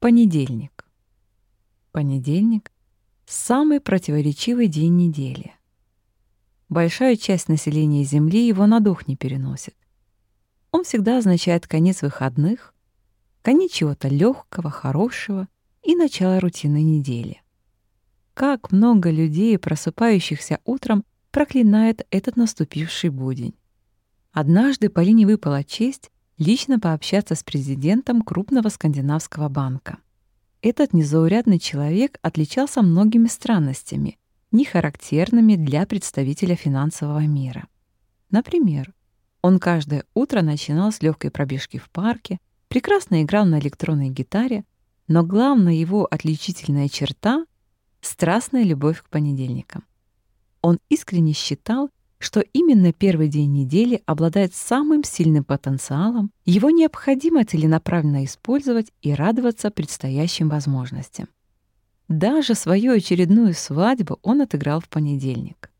Понедельник. Понедельник — самый противоречивый день недели. Большая часть населения Земли его на дух не переносит. Он всегда означает конец выходных, конец чего-то легкого, хорошего и начало рутинной недели. Как много людей, просыпающихся утром, проклинает этот наступивший будень. Однажды Полине выпала честь лично пообщаться с президентом крупного скандинавского банка. Этот незаурядный человек отличался многими странностями, не характерными для представителя финансового мира. Например, он каждое утро начинал с легкой пробежки в парке, прекрасно играл на электронной гитаре, но главная его отличительная черта — страстная любовь к понедельникам. Он искренне считал, что именно первый день недели обладает самым сильным потенциалом, его необходимо целенаправленно использовать и радоваться предстоящим возможностям. Даже свою очередную свадьбу он отыграл в понедельник.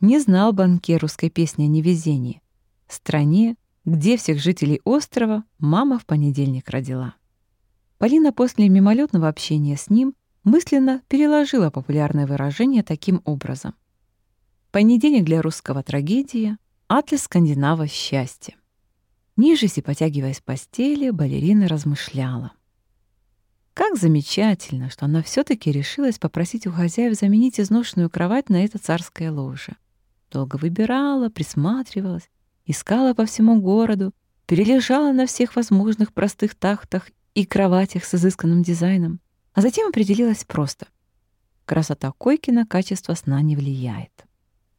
Не знал банкир русской песни о невезении. Стране, где всех жителей острова мама в понедельник родила. Полина после мимолетного общения с ним мысленно переложила популярное выражение таким образом — Понедельник для русского трагедия, атлас скандинава счастья. Нижись потягиваясь в постели, балерина размышляла. Как замечательно, что она все таки решилась попросить у хозяев заменить изношенную кровать на это царское ложе. Долго выбирала, присматривалась, искала по всему городу, перележала на всех возможных простых тахтах и кроватях с изысканным дизайном, а затем определилась просто. Красота койки на качество сна не влияет.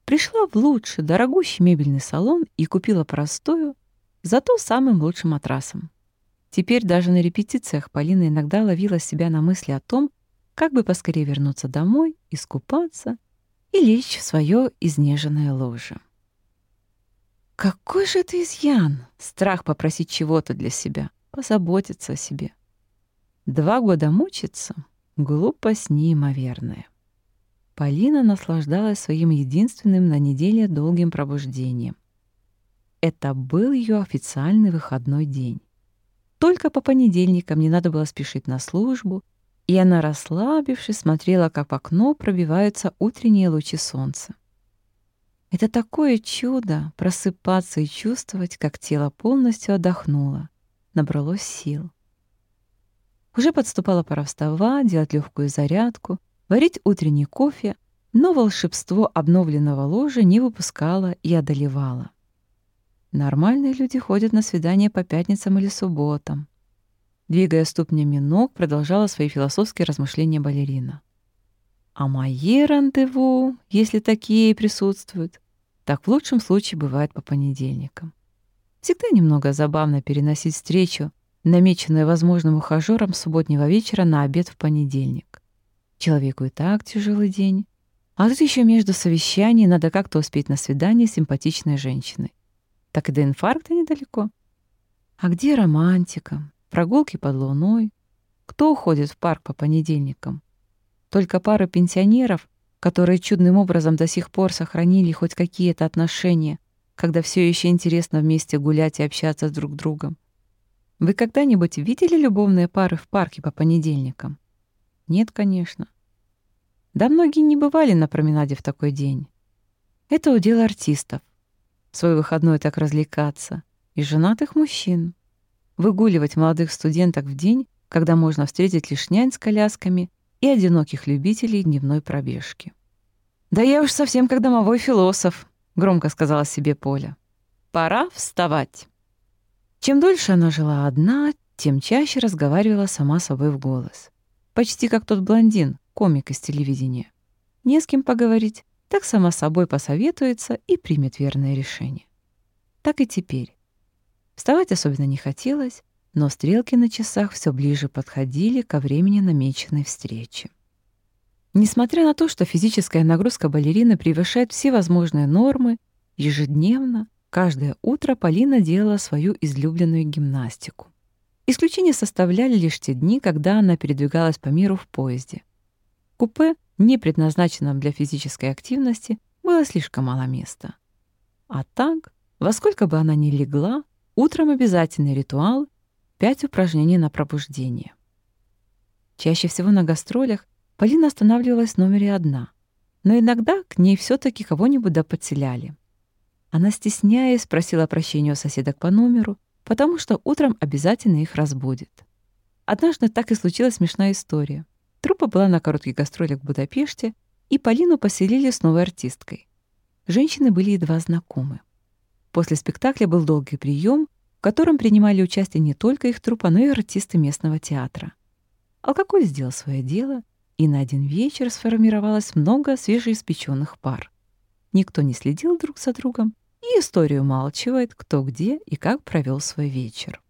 Пришла в лучший, дорогущий мебельный салон и купила простую, зато самым лучшим матрасом. Теперь даже на репетициях Полина иногда ловила себя на мысли о том, как бы поскорее вернуться домой, искупаться и лечь в свое изнеженное ложе. Какой же это изъян! Страх попросить чего-то для себя, позаботиться о себе. Два года мучиться — глупость неимоверная. Полина наслаждалась своим единственным на неделе долгим пробуждением. Это был ее официальный выходной день. Только по понедельникам не надо было спешить на службу, и она, расслабившись, смотрела, как в окно пробиваются утренние лучи солнца. Это такое чудо — просыпаться и чувствовать, как тело полностью отдохнуло, набралось сил. Уже подступала пора вставать, делать легкую зарядку — варить утренний кофе, но волшебство обновленного ложа не выпускало и одолевало. Нормальные люди ходят на свидания по пятницам или субботам. Двигая ступнями ног, продолжала свои философские размышления балерина. А мои рандеву, если такие присутствуют, так в лучшем случае бывает по понедельникам. Всегда немного забавно переносить встречу, намеченную возможным ухажером субботнего вечера на обед в понедельник. Человеку и так тяжелый день. А тут еще между совещаний надо как-то успеть на свидание с симпатичной женщиной. Так и до инфаркта недалеко. А где романтика? Прогулки под луной? Кто уходит в парк по понедельникам? Только пара пенсионеров, которые чудным образом до сих пор сохранили хоть какие-то отношения, когда все еще интересно вместе гулять и общаться друг с другом. Вы когда-нибудь видели любовные пары в парке по понедельникам? Нет, конечно. Да многие не бывали на променаде в такой день. Это удел артистов. В свой выходной так развлекаться. И женатых мужчин. Выгуливать молодых студенток в день, когда можно встретить лишь нянь с колясками и одиноких любителей дневной пробежки. «Да я уж совсем как домовой философ», — громко сказала себе Поля. «Пора вставать». Чем дольше она жила одна, тем чаще разговаривала сама собой в голос. Почти как тот блондин, комик из телевидения. Не с кем поговорить, так сама собой посоветуется и примет верное решение. Так и теперь. Вставать особенно не хотелось, но стрелки на часах все ближе подходили ко времени намеченной встречи. Несмотря на то, что физическая нагрузка балерины превышает все возможные нормы, ежедневно, каждое утро Полина делала свою излюбленную гимнастику. Исключение составляли лишь те дни, когда она передвигалась по миру в поезде. купе, не предназначенном для физической активности, было слишком мало места. А так, во сколько бы она ни легла, утром обязательный ритуал — пять упражнений на пробуждение. Чаще всего на гастролях Полина останавливалась в номере одна, но иногда к ней все таки кого-нибудь да подселяли. Она, стесняясь, просила прощения у соседок по номеру, потому что утром обязательно их разбудит. Однажды так и случилась смешная история. Труппа была на коротких гастролях в Будапеште, и Полину поселили с новой артисткой. Женщины были едва знакомы. После спектакля был долгий прием, в котором принимали участие не только их труппа, но и артисты местного театра. Алкоголь сделал свое дело, и на один вечер сформировалось много свежеиспеченных пар. Никто не следил друг за другом, и история умалчивает, кто где и как провел свой вечер.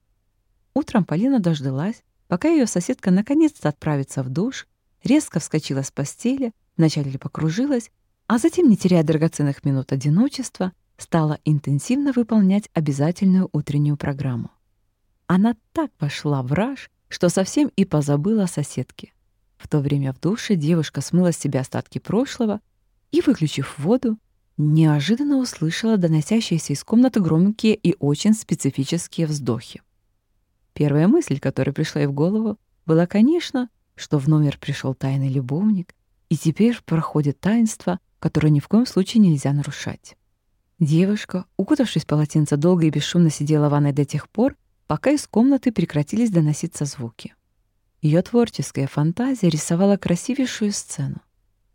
Утром Полина дождалась, пока ее соседка наконец-то отправится в душ, резко вскочила с постели, вначале покружилась, а затем, не теряя драгоценных минут одиночества, стала интенсивно выполнять обязательную утреннюю программу. Она так пошла в раж, что совсем и позабыла о соседке. В то время в душе девушка смыла с себя остатки прошлого и, выключив воду, неожиданно услышала доносящиеся из комнаты громкие и очень специфические вздохи. Первая мысль, которая пришла ей в голову, была, конечно, что в номер пришел тайный любовник, и теперь проходит таинство, которое ни в коем случае нельзя нарушать. Девушка, укутавшись в полотенце, долго и бесшумно сидела в ванной до тех пор, пока из комнаты прекратились доноситься звуки. Ее творческая фантазия рисовала красивейшую сцену.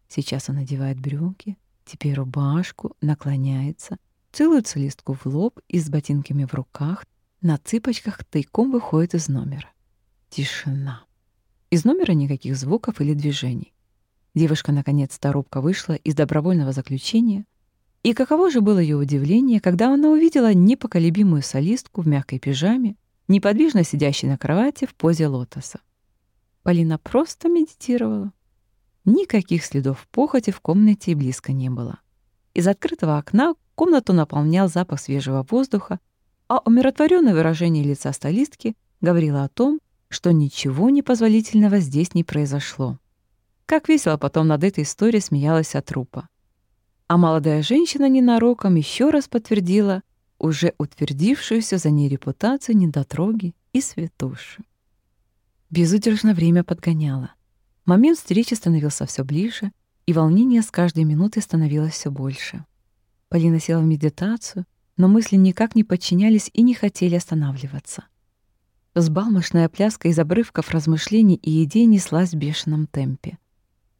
Сейчас она надевает брюки, теперь рубашку, наклоняется, целует солистку в лоб и с ботинками в руках на цыпочках тайком выходит из номера. Тишина. Из номера никаких звуков или движений. Девушка наконец-то робко вышла из добровольного заключения, и каково же было ее удивление, когда она увидела непоколебимую солистку в мягкой пижаме, неподвижно сидящей на кровати в позе лотоса. Полина просто медитировала. Никаких следов похоти в комнате близко не было. Из открытого окна комнату наполнял запах свежего воздуха, а умиротворенное выражение лица столистки говорило о том, что ничего непозволительного здесь не произошло. Как весело потом над этой историей смеялась от трупа. А молодая женщина ненароком еще раз подтвердила уже утвердившуюся за ней репутацию недотроги и святуши. Безудержно время подгоняло. Момент встречи становился все ближе, и волнение с каждой минутой становилось все больше. Полина села в медитацию, но мысли никак не подчинялись и не хотели останавливаться. Взбалмошная пляска из обрывков размышлений и идей неслась в бешеном темпе.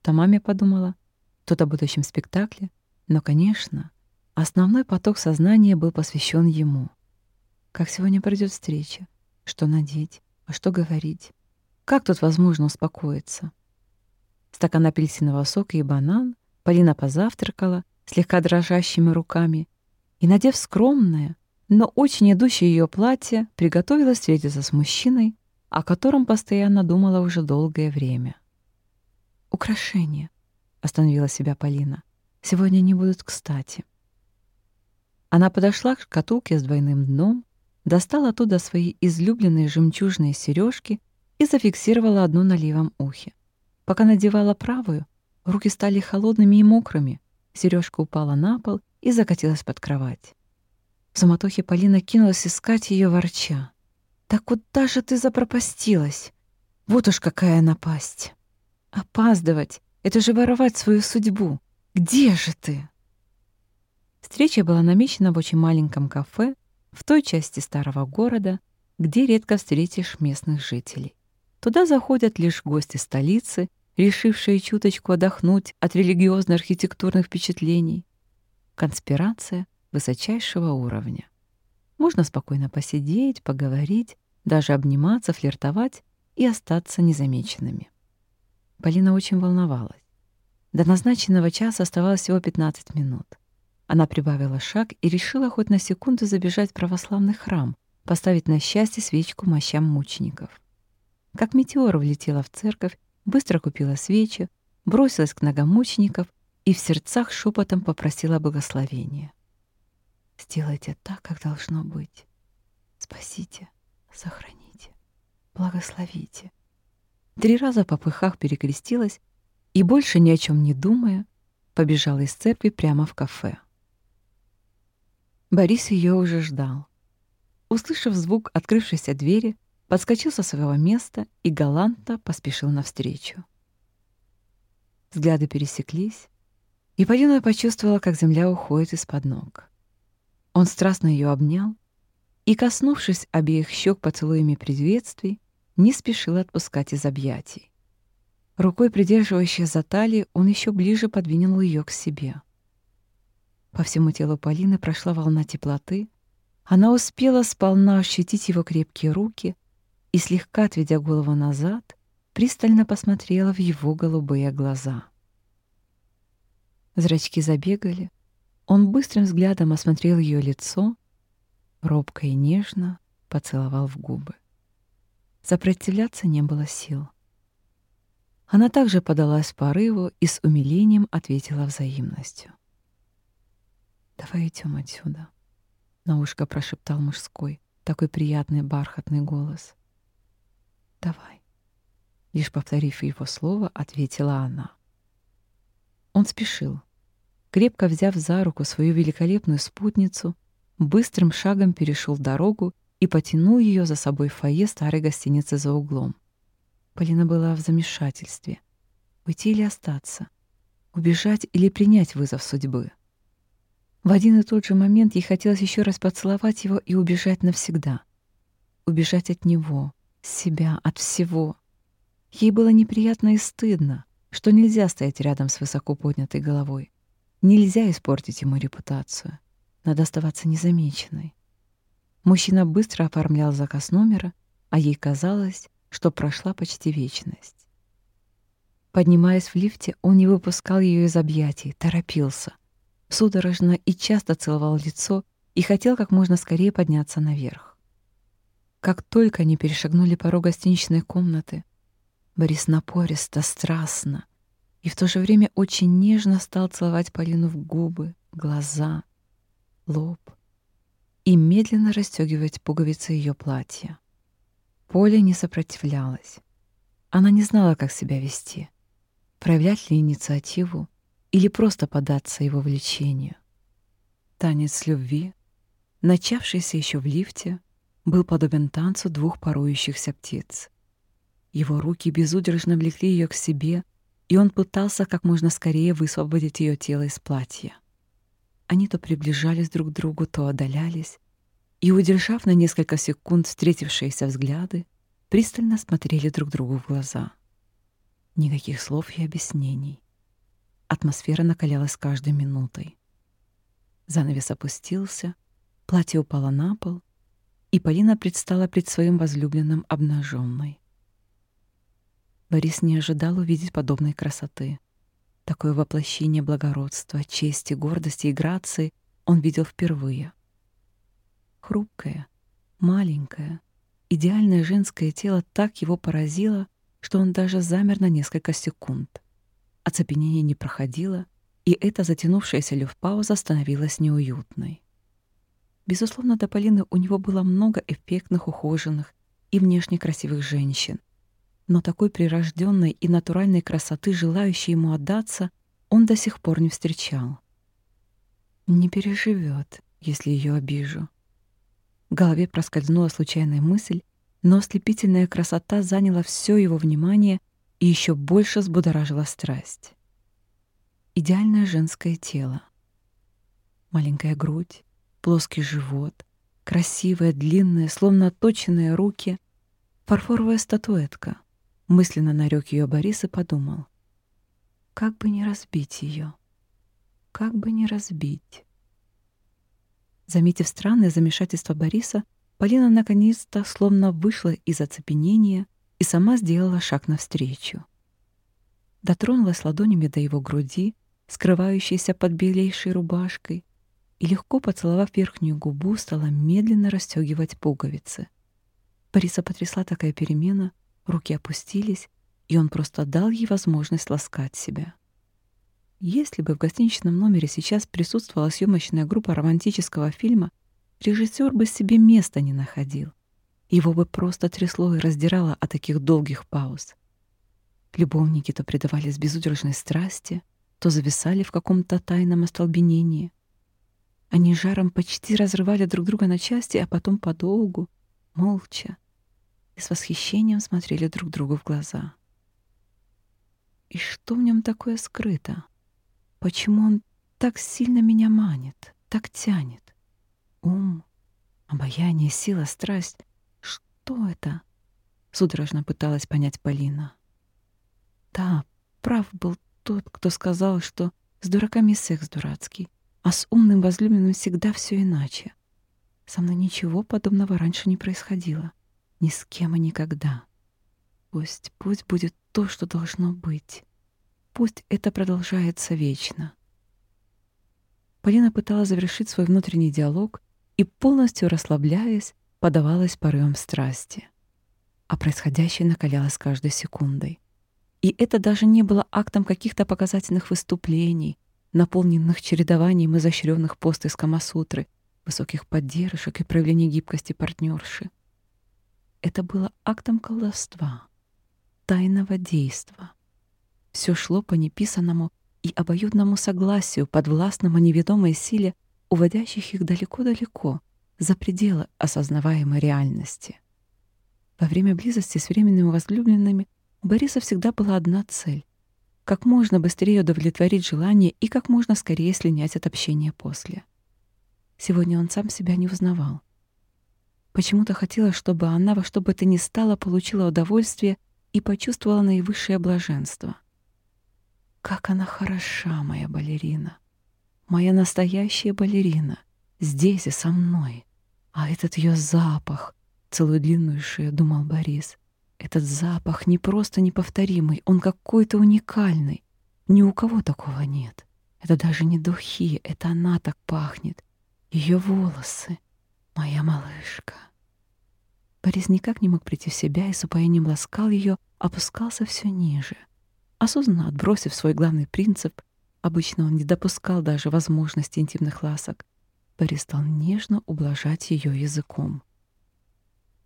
То маме подумала, то о будущем спектакле, но, конечно, основной поток сознания был посвящен ему. Как сегодня пройдет встреча? Что надеть? А что говорить? Как тут возможно успокоиться? Стакан апельсинового сока и банан Полина позавтракала слегка дрожащими руками и, надев скромное, но очень идущее ее платье, приготовилась встретиться с мужчиной, о котором постоянно думала уже долгое время. «Украшения», — остановила себя Полина. Сегодня они будут кстати. Она подошла к шкатулке с двойным дном, достала оттуда свои излюбленные жемчужные сережки и зафиксировала одну на левом ухе. Пока надевала правую, руки стали холодными и мокрыми, сережка упала на пол и закатилась под кровать. В самотохе Полина кинулась искать ее ворча. «Да куда же ты запропастилась? Вот уж какая напасть! Опаздывать — это же воровать свою судьбу!» Где же ты?» Встреча была намечена в очень маленьком кафе в той части старого города, где редко встретишь местных жителей. Туда заходят лишь гости столицы, решившие чуточку отдохнуть от религиозно-архитектурных впечатлений. Конспирация высочайшего уровня. Можно спокойно посидеть, поговорить, даже обниматься, флиртовать и остаться незамеченными. Полина очень волновалась. До назначенного часа оставалось всего 15 минут. Она прибавила шаг и решила хоть на секунду забежать в православный храм, поставить на счастье свечку мощам мучеников. Как метеор влетела в церковь, быстро купила свечи, бросилась к ногам мучеников и в сердцах шепотом попросила благословения. «Сделайте так, как должно быть. Спасите, сохраните, благословите». Три раза по пыхах перекрестилась и, больше ни о чем не думая, побежала из церкви прямо в кафе. Борис ее уже ждал. Услышав звук открывшейся двери, подскочил со своего места и галантно поспешил навстречу. Взгляды пересеклись, и Полина почувствовала, как земля уходит из-под ног. Он страстно ее обнял и, коснувшись обеих щек поцелуями приветствий, не спешил отпускать из объятий. Рукой, придерживающей за талию, он еще ближе подвинул ее к себе. По всему телу Полины прошла волна теплоты. Она успела сполна ощутить его крепкие руки и, слегка отведя голову назад, пристально посмотрела в его голубые глаза. Зрачки забегали. Он быстрым взглядом осмотрел ее лицо, робко и нежно поцеловал в губы. Сопротивляться не было сил. Она также подалась порыву и с умилением ответила взаимностью. «Давай идем отсюда», — на ушко прошептал мужской, такой приятный бархатный голос. «Давай», — лишь повторив его слово, ответила она. Он спешил. Крепко взяв за руку свою великолепную спутницу, быстрым шагом перешел дорогу и потянул ее за собой в фойе старой гостиницы за углом. Полина была в замешательстве. Уйти или остаться? Убежать или принять вызов судьбы? В один и тот же момент ей хотелось еще раз поцеловать его и убежать навсегда. Убежать от него, себя, от всего. Ей было неприятно и стыдно, что нельзя стоять рядом с высоко поднятой головой. Нельзя испортить ему репутацию. Надо оставаться незамеченной. Мужчина быстро оформлял заказ номера, а ей казалось, что прошла почти вечность. Поднимаясь в лифте, он не выпускал ее из объятий, торопился. Судорожно и часто целовал лицо и хотел как можно скорее подняться наверх. Как только они перешагнули порог гостиничной комнаты, Борис напористо, страстно и в то же время очень нежно стал целовать Полину в губы, глаза, лоб и медленно расстегивать пуговицы ее платья. Поля не сопротивлялась. Она не знала, как себя вести. Проявлять ли инициативу или просто податься его влечению. Танец любви, начавшийся еще в лифте, был подобен танцу двух парующихся птиц. Его руки безудержно влекли ее к себе, и он пытался как можно скорее высвободить ее тело из платья. Они то приближались друг к другу, то отдалялись, и, удержав на несколько секунд встретившиеся взгляды, пристально смотрели друг другу в глаза. Никаких слов и объяснений. Атмосфера накалялась каждой минутой. Занавес опустился, платье упало на пол, и Полина предстала пред своим возлюбленным обнаженной. Борис не ожидал увидеть подобной красоты. Такое воплощение благородства, чести, гордости и грации он видел впервые — Хрупкое, маленькое, идеальное женское тело так его поразило, что он даже замер на несколько секунд. Оцепенение не проходило, и эта затянувшаяся люфт-пауза становилась неуютной. Безусловно, до Полины у него было много эффектных, ухоженных и внешне красивых женщин. Но такой прирожденной и натуральной красоты, желающей ему отдаться, он до сих пор не встречал. Не переживет, если ее обижу. В голове проскользнула случайная мысль, но ослепительная красота заняла все его внимание и еще больше взбудоражила страсть. Идеальное женское тело. Маленькая грудь, плоский живот, красивые, длинные, словно отточенные руки, фарфоровая статуэтка. Мысленно нарек ее Борис и подумал. Как бы не разбить ее? Как бы не разбить? Заметив странное замешательство Бориса, Полина наконец-то словно вышла из оцепенения и сама сделала шаг навстречу. Дотронулась ладонями до его груди, скрывающейся под белейшей рубашкой, и легко поцеловав верхнюю губу, стала медленно расстегивать пуговицы. Бориса потрясла такая перемена, руки опустились, и он просто дал ей возможность ласкать себя. Если бы в гостиничном номере сейчас присутствовала съемочная группа романтического фильма, режиссер бы себе места не находил. Его бы просто трясло и раздирало от таких долгих пауз. Любовники то предавались безудержной страсти, то зависали в каком-то тайном остолбенении. Они жаром почти разрывали друг друга на части, а потом подолгу, молча, и с восхищением смотрели друг другу в глаза. И что в нем такое скрыто? Почему он так сильно меня манит, так тянет? Ум, обаяние, сила, страсть. Что это? Судорожно пыталась понять Полина. Да, прав был тот, кто сказал, что с дураками секс дурацкий, а с умным возлюбленным всегда все иначе. Со мной ничего подобного раньше не происходило. Ни с кем и никогда. Пусть, пусть будет то, что должно быть. Пусть это продолжается вечно. Полина пыталась завершить свой внутренний диалог и, полностью расслабляясь, подавалась порывам страсти. А происходящее накалялось каждой секундой. И это даже не было актом каких-то показательных выступлений, наполненных чередованием изощренных пост из Камасутры, высоких поддержек и проявления гибкости партнерши. Это было актом колдовства, тайного действа. Все шло по неписанному и обоюдному согласию, подвластному неведомой силе, уводящих их далеко-далеко, за пределы осознаваемой реальности. Во время близости с временными возлюбленными у Бориса всегда была одна цель — как можно быстрее удовлетворить желание и как можно скорее слинять от общения после. Сегодня он сам себя не узнавал. Почему-то хотелось, чтобы она во что бы то ни стало получила удовольствие и почувствовала наивысшее блаженство. Как она хороша, моя балерина. Моя настоящая балерина. Здесь и со мной. А этот ее запах, целую длинную шею, думал Борис. Этот запах не просто неповторимый, он какой-то уникальный. Ни у кого такого нет. Это даже не духи, это она так пахнет. Ее волосы. Моя малышка. Борис никак не мог прийти в себя и с упоением ласкал ее, опускался все ниже. Осознанно отбросив свой главный принцип, обычно он не допускал даже возможности интимных ласок, Борис стал нежно ублажать ее языком.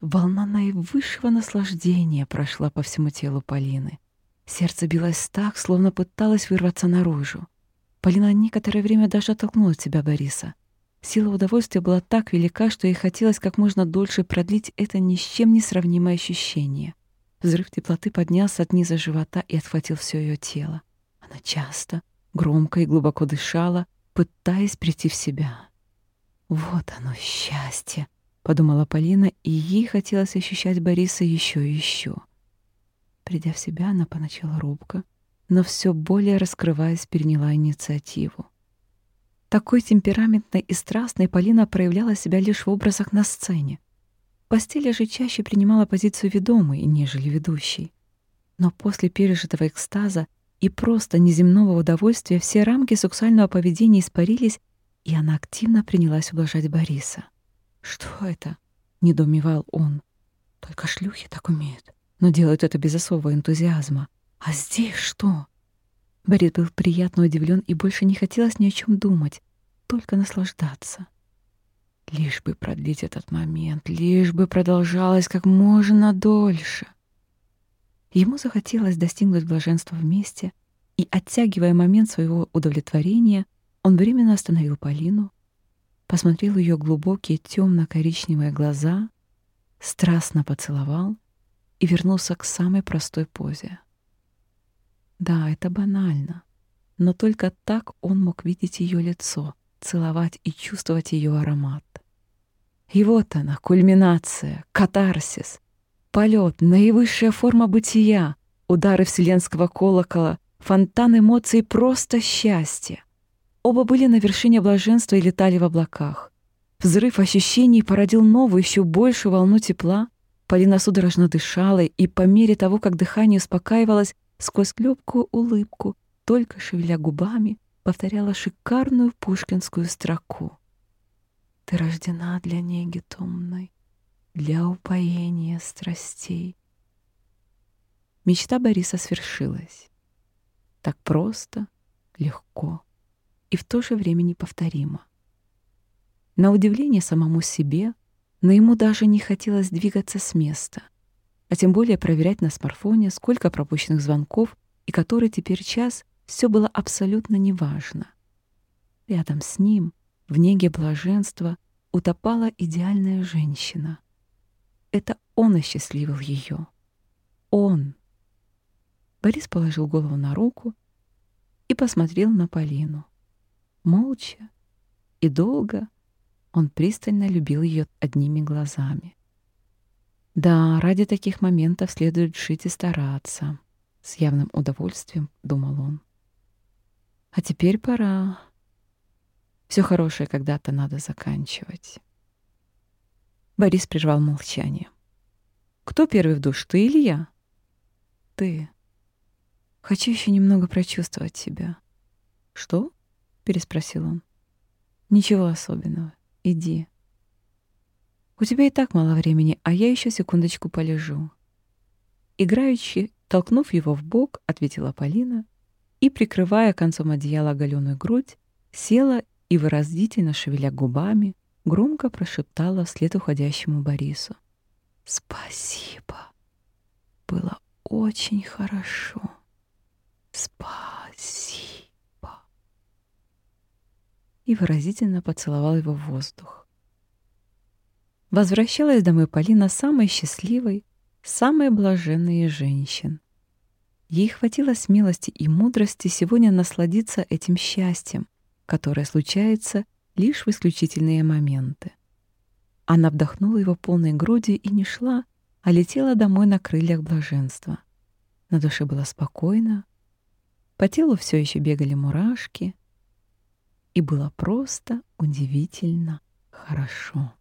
Волна наивысшего наслаждения прошла по всему телу Полины. Сердце билось так, словно пыталось вырваться наружу. Полина некоторое время даже оттолкнула от себя Бориса — Сила удовольствия была так велика, что ей хотелось как можно дольше продлить это ни с чем не сравнимое ощущение. Взрыв теплоты поднялся от низа живота и отхватил все ее тело. Она часто, громко и глубоко дышала, пытаясь прийти в себя. «Вот оно, счастье!» — подумала Полина, и ей хотелось ощущать Бориса еще и еще. Придя в себя, она поначалу робко, но все более раскрываясь, переняла инициативу. Такой темпераментной и страстной Полина проявляла себя лишь в образах на сцене. В постели же чаще принимала позицию ведомой, нежели ведущей. Но после пережитого экстаза и просто неземного удовольствия все рамки сексуального поведения испарились, и она активно принялась ублажать Бориса. «Что это?» — недоумевал он. «Только шлюхи так умеют, но делают это без особого энтузиазма. А здесь что?» Борис был приятно удивлен и больше не хотелось ни о чем думать, только наслаждаться. Лишь бы продлить этот момент, лишь бы продолжалось как можно дольше. Ему захотелось достигнуть блаженства вместе, и, оттягивая момент своего удовлетворения, он временно остановил Полину, посмотрел ее глубокие темно-коричневые глаза, страстно поцеловал и вернулся к самой простой позе. Да, это банально. Но только так он мог видеть ее лицо, целовать и чувствовать ее аромат. И вот она, кульминация, катарсис, полет, наивысшая форма бытия, удары вселенского колокола, фонтан эмоций, просто счастье. Оба были на вершине блаженства и летали в облаках. Взрыв ощущений породил новую, еще большую волну тепла. Полина судорожно дышала, и по мере того, как дыхание успокаивалось, сквозь легкую улыбку, только шевеля губами, повторяла шикарную пушкинскую строку. «Ты рождена для неги томной, для упоения страстей». Мечта Бориса свершилась. Так просто, легко и в то же время неповторимо. На удивление самому себе, но ему даже не хотелось двигаться с места — а тем более проверять на смартфоне, сколько пропущенных звонков и который теперь час, все было абсолютно неважно. Рядом с ним, в неге блаженства, утопала идеальная женщина. это он осчастливил ее. Он. Борис положил голову на руку и посмотрел на Полину. Молча и долго он пристально любил ее одними глазами. Да, ради таких моментов следует жить и стараться. С явным удовольствием думал он. А теперь пора. Все хорошее когда-то надо заканчивать. Борис прервал молчание. Кто первый в душ, ты или я? Ты. Хочу еще немного прочувствовать себя. Что? Переспросил он. Ничего особенного. Иди. У тебя и так мало времени, а я еще секундочку полежу. Играючи, толкнув его в бок, ответила Полина и, прикрывая концом одеяла оголенную грудь, села и, выразительно шевеля губами, громко прошептала вслед уходящему Борису. «Спасибо. Было очень хорошо. Спасибо» и выразительно поцеловал его в воздух. Возвращалась домой Полина самой счастливой, самой блаженной из женщин. Ей хватило смелости и мудрости сегодня насладиться этим счастьем, которое случается лишь в исключительные моменты. Она вдохнула его полной грудью и не шла, а летела домой на крыльях блаженства. На душе было спокойно, по телу все еще бегали мурашки — и было просто удивительно хорошо.